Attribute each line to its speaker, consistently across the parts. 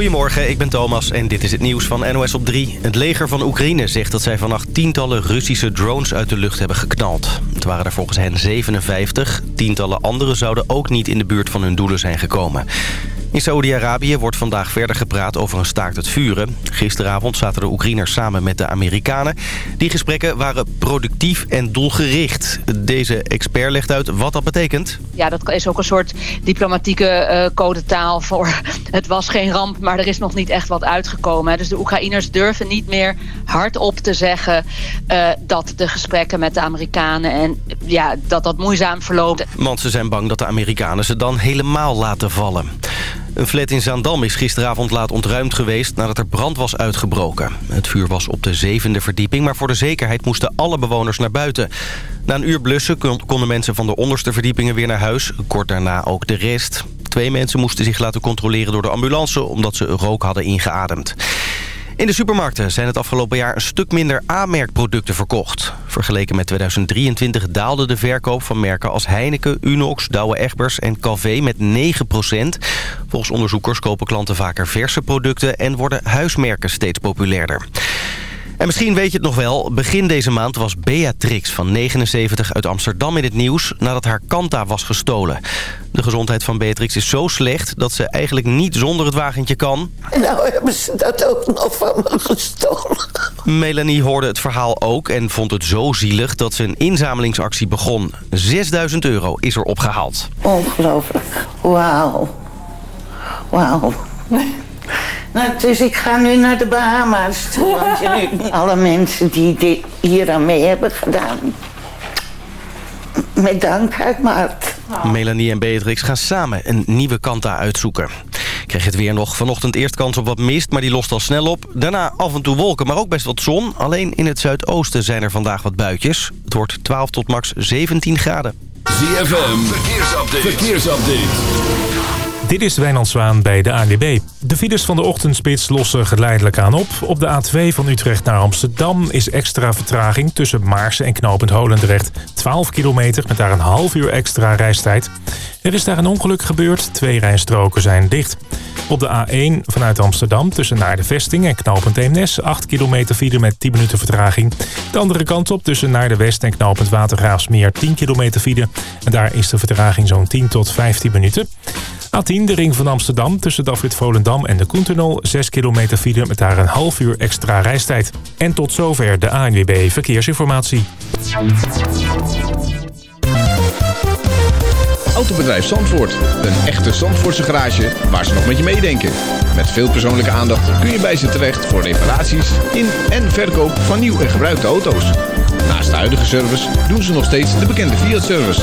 Speaker 1: Goedemorgen, ik ben Thomas en dit is het nieuws van NOS op 3. Het leger van Oekraïne zegt dat zij vannacht tientallen Russische drones uit de lucht hebben geknald. Het waren er volgens hen 57. Tientallen anderen zouden ook niet in de buurt van hun doelen zijn gekomen. In Saoedi-Arabië wordt vandaag verder gepraat over een staakt het vuren. Gisteravond zaten de Oekraïners samen met de Amerikanen. Die gesprekken waren productief en doelgericht. Deze expert legt uit wat dat betekent.
Speaker 2: Ja, dat is ook een soort diplomatieke uh, codetaal voor... het was geen ramp, maar er is nog niet echt wat uitgekomen. Dus de Oekraïners durven niet meer hardop te zeggen... Uh, dat de gesprekken met de Amerikanen en ja, dat dat moeizaam verloopt.
Speaker 1: Want ze zijn bang dat de Amerikanen ze dan helemaal laten vallen. Een flat in Zaandam is gisteravond laat ontruimd geweest nadat er brand was uitgebroken. Het vuur was op de zevende verdieping, maar voor de zekerheid moesten alle bewoners naar buiten. Na een uur blussen konden mensen van de onderste verdiepingen weer naar huis. Kort daarna ook de rest. Twee mensen moesten zich laten controleren door de ambulance omdat ze rook hadden ingeademd. In de supermarkten zijn het afgelopen jaar een stuk minder A-merkproducten verkocht. Vergeleken met 2023 daalde de verkoop van merken als Heineken, Unox, Douwe Egbers en Calvé met 9% Volgens onderzoekers kopen klanten vaker verse producten en worden huismerken steeds populairder. En misschien weet je het nog wel, begin deze maand was Beatrix van 79 uit Amsterdam in het nieuws nadat haar Kanta was gestolen. De gezondheid van Beatrix is zo slecht dat ze eigenlijk niet zonder het wagentje kan.
Speaker 3: En nou hebben ze dat ook nog van me gestolen.
Speaker 1: Melanie hoorde het verhaal ook en vond het zo zielig dat ze een inzamelingsactie begon. 6000 euro is er opgehaald.
Speaker 3: Ongelooflijk. Wauw. Wauw. Nou, dus ik ga nu naar de Bahama's toe. Want alle mensen die dit hier aan mee hebben gedaan. Met dank uit mijn
Speaker 1: Melanie en Beatrix gaan samen een nieuwe kanta uitzoeken. Kreeg het weer nog vanochtend eerst kans op wat mist, maar die lost al snel op. Daarna af en toe wolken, maar ook best wat zon. Alleen in het zuidoosten zijn er vandaag wat buitjes. Het wordt 12 tot max 17 graden.
Speaker 4: ZFM, verkeersupdate. verkeersupdate.
Speaker 5: Dit is Wijnand Zwaan bij de ANWB. De files van de ochtendspits lossen geleidelijk aan op. Op de A2 van Utrecht naar Amsterdam is extra vertraging... tussen Maarsen en Knopend Holendrecht. 12 kilometer met daar een half uur extra reistijd. Er is daar een ongeluk gebeurd. Twee rijstroken zijn dicht. Op de A1 vanuit Amsterdam tussen naar de Vesting en Knopend Eemnes... 8 kilometer file met 10 minuten vertraging. De andere kant op tussen naar de West en Knopend Watergraafsmeer... 10 kilometer file. En daar is de vertraging zo'n 10 tot 15 minuten. A10, de ring van Amsterdam tussen Dafrit Volendam en de Koentunnel. 6 kilometer file met daar een half uur extra reistijd. En tot zover de ANWB Verkeersinformatie.
Speaker 6: Autobedrijf Zandvoort. Een echte Zandvoortse garage waar ze nog met je meedenken. Met veel persoonlijke aandacht kun je bij ze terecht voor reparaties in en verkoop van nieuw en gebruikte auto's. Naast de huidige service doen ze nog steeds de bekende Fiat-service.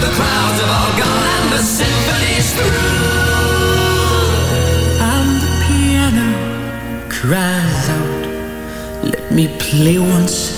Speaker 7: The
Speaker 8: clouds have all gone and the symphony's through. And the piano cries out Let me play once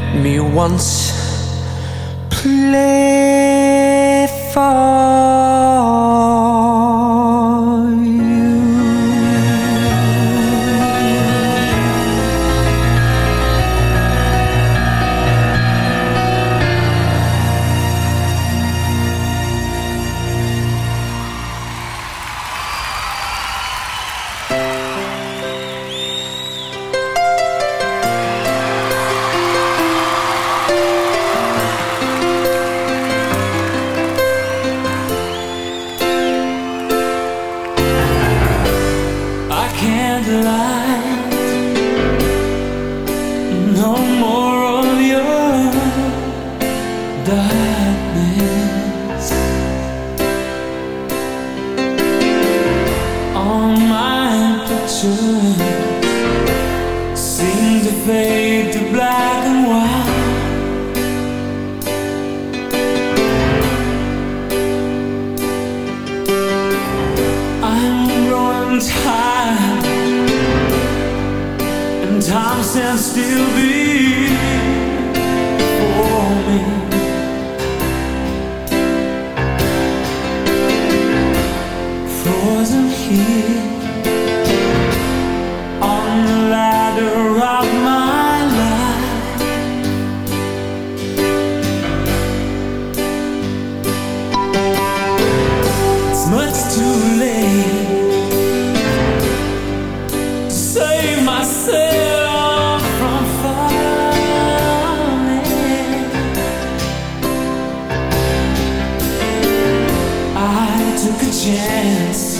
Speaker 7: Let me once play for
Speaker 4: chance.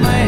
Speaker 9: where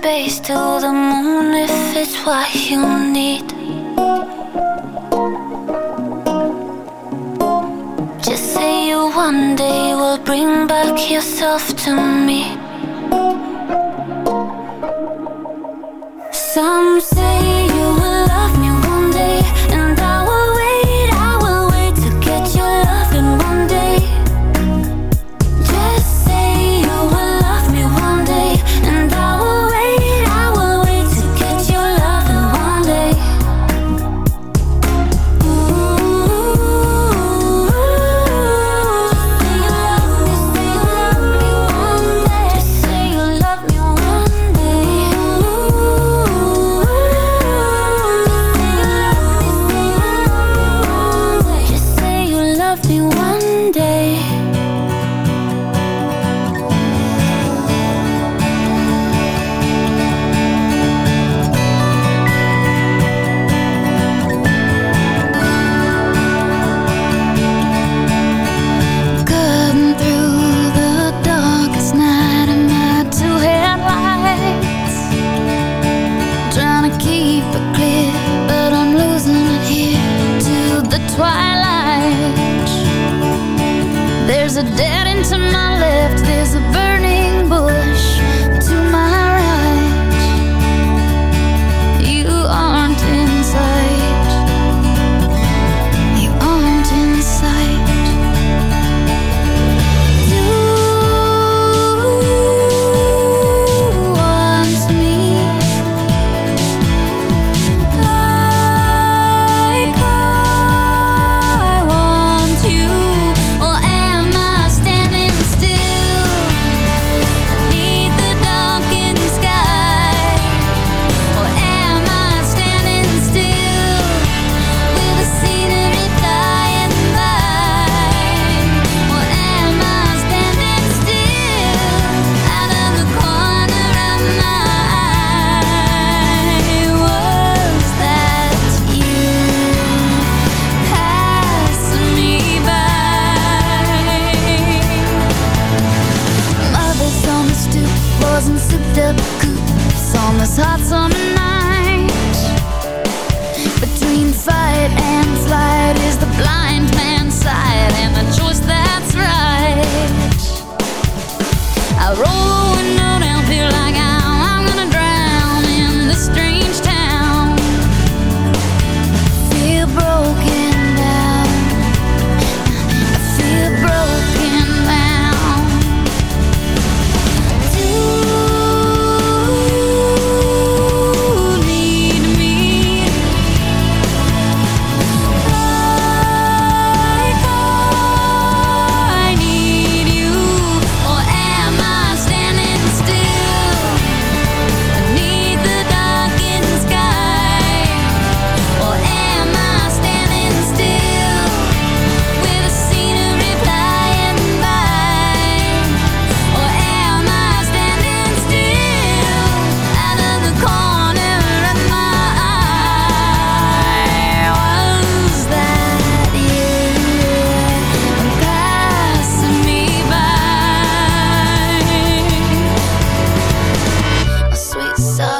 Speaker 10: space to the moon if it's what you need. Just say you one day will bring back yourself to me. Some say
Speaker 11: so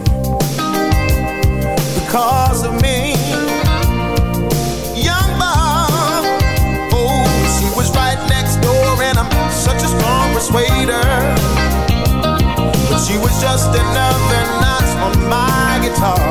Speaker 11: Persuader. But she was just another notch on my guitar.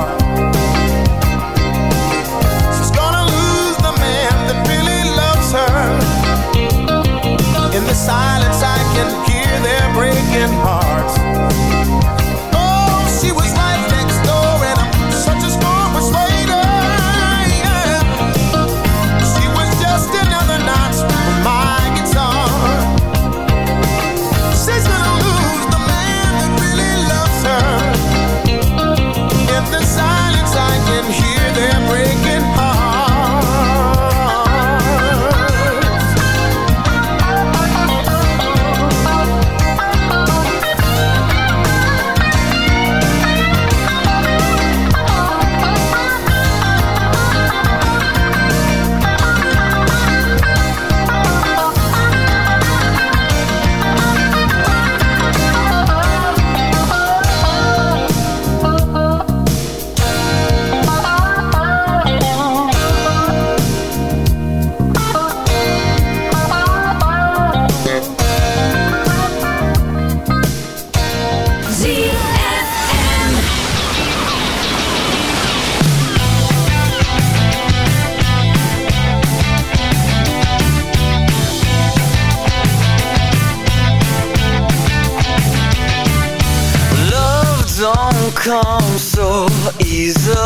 Speaker 12: Come so easily.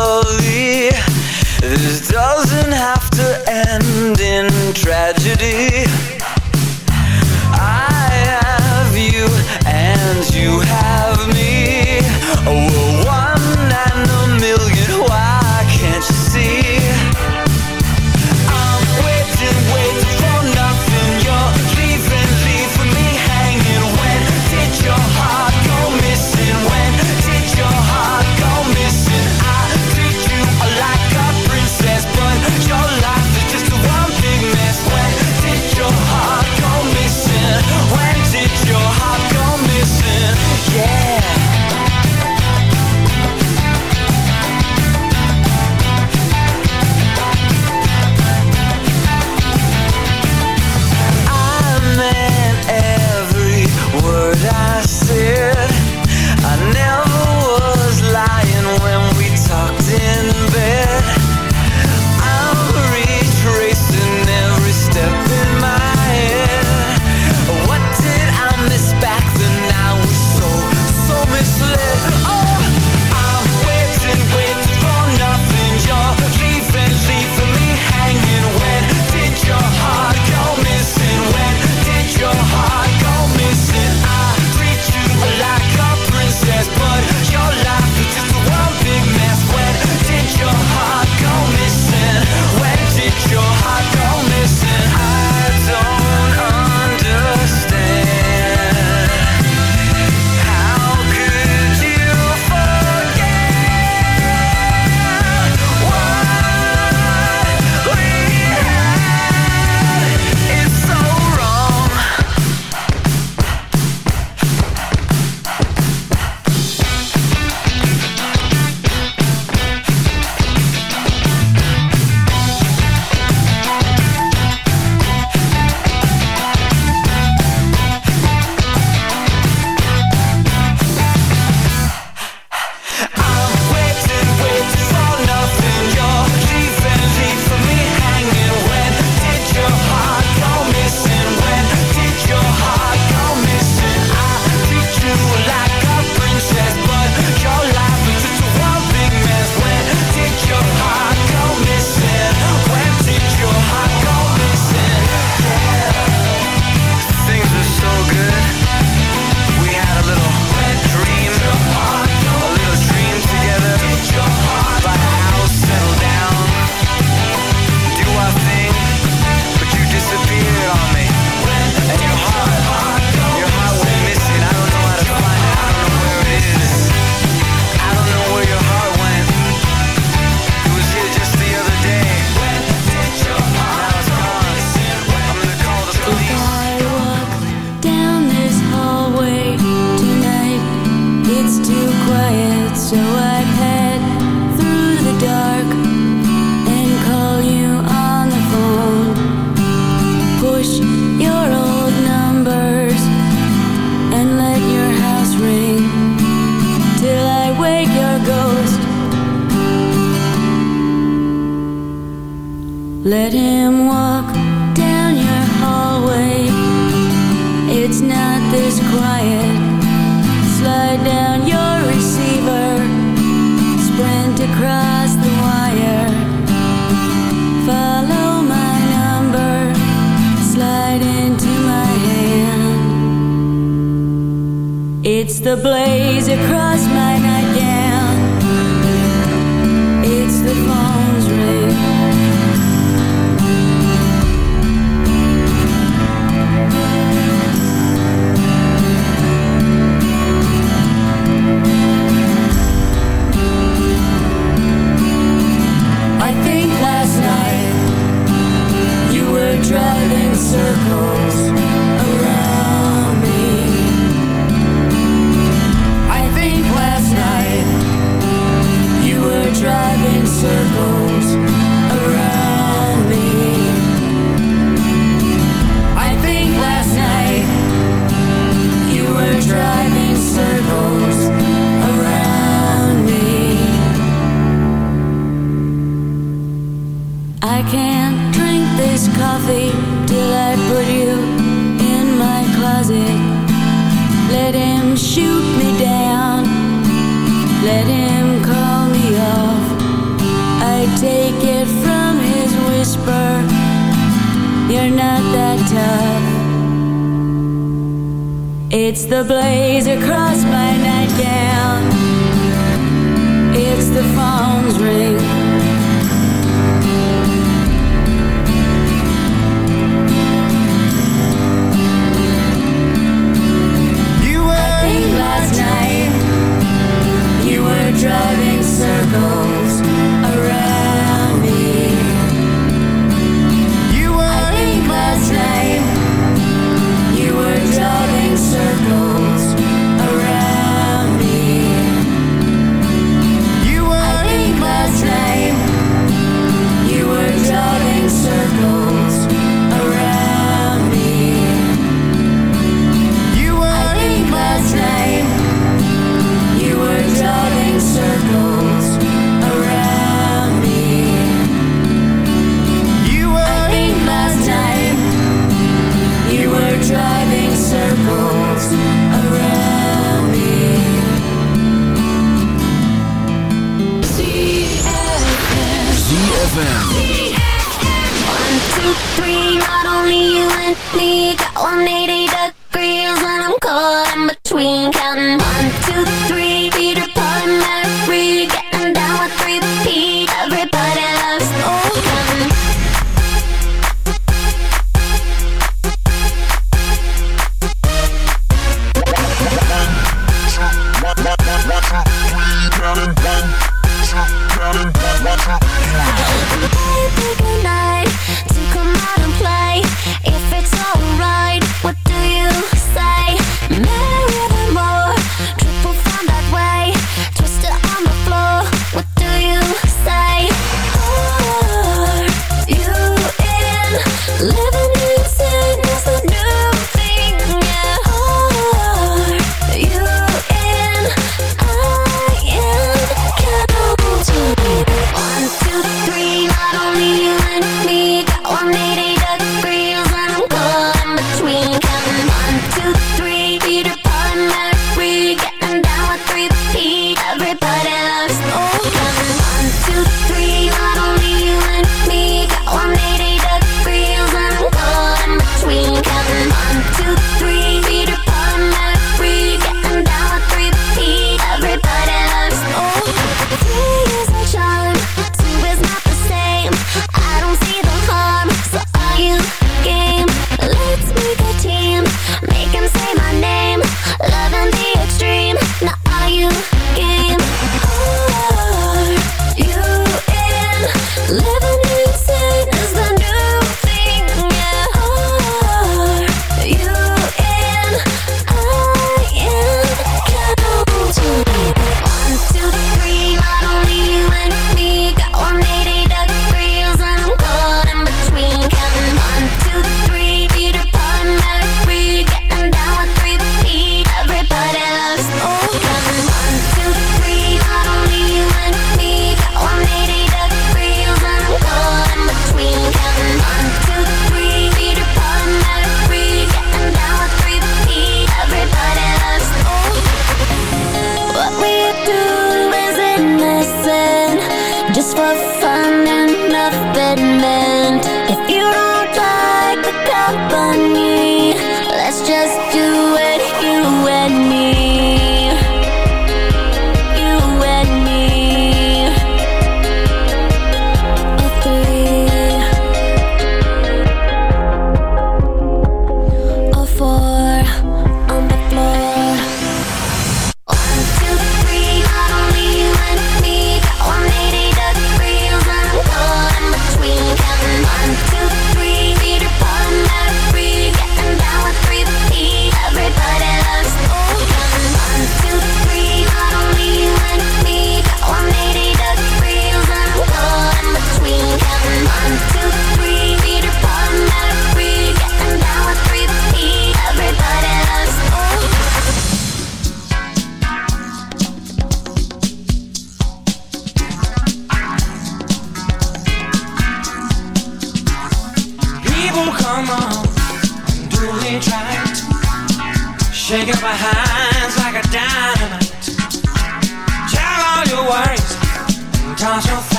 Speaker 10: Blaze across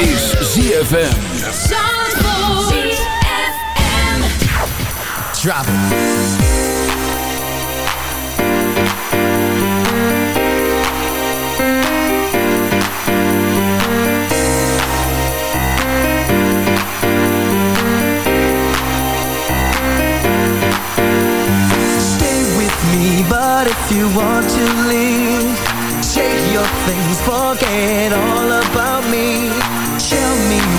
Speaker 13: is
Speaker 14: ZFM. ZFM.
Speaker 15: Drop it.
Speaker 4: But if you want to leave take your things, forget all about me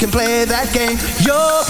Speaker 4: can play that game. You're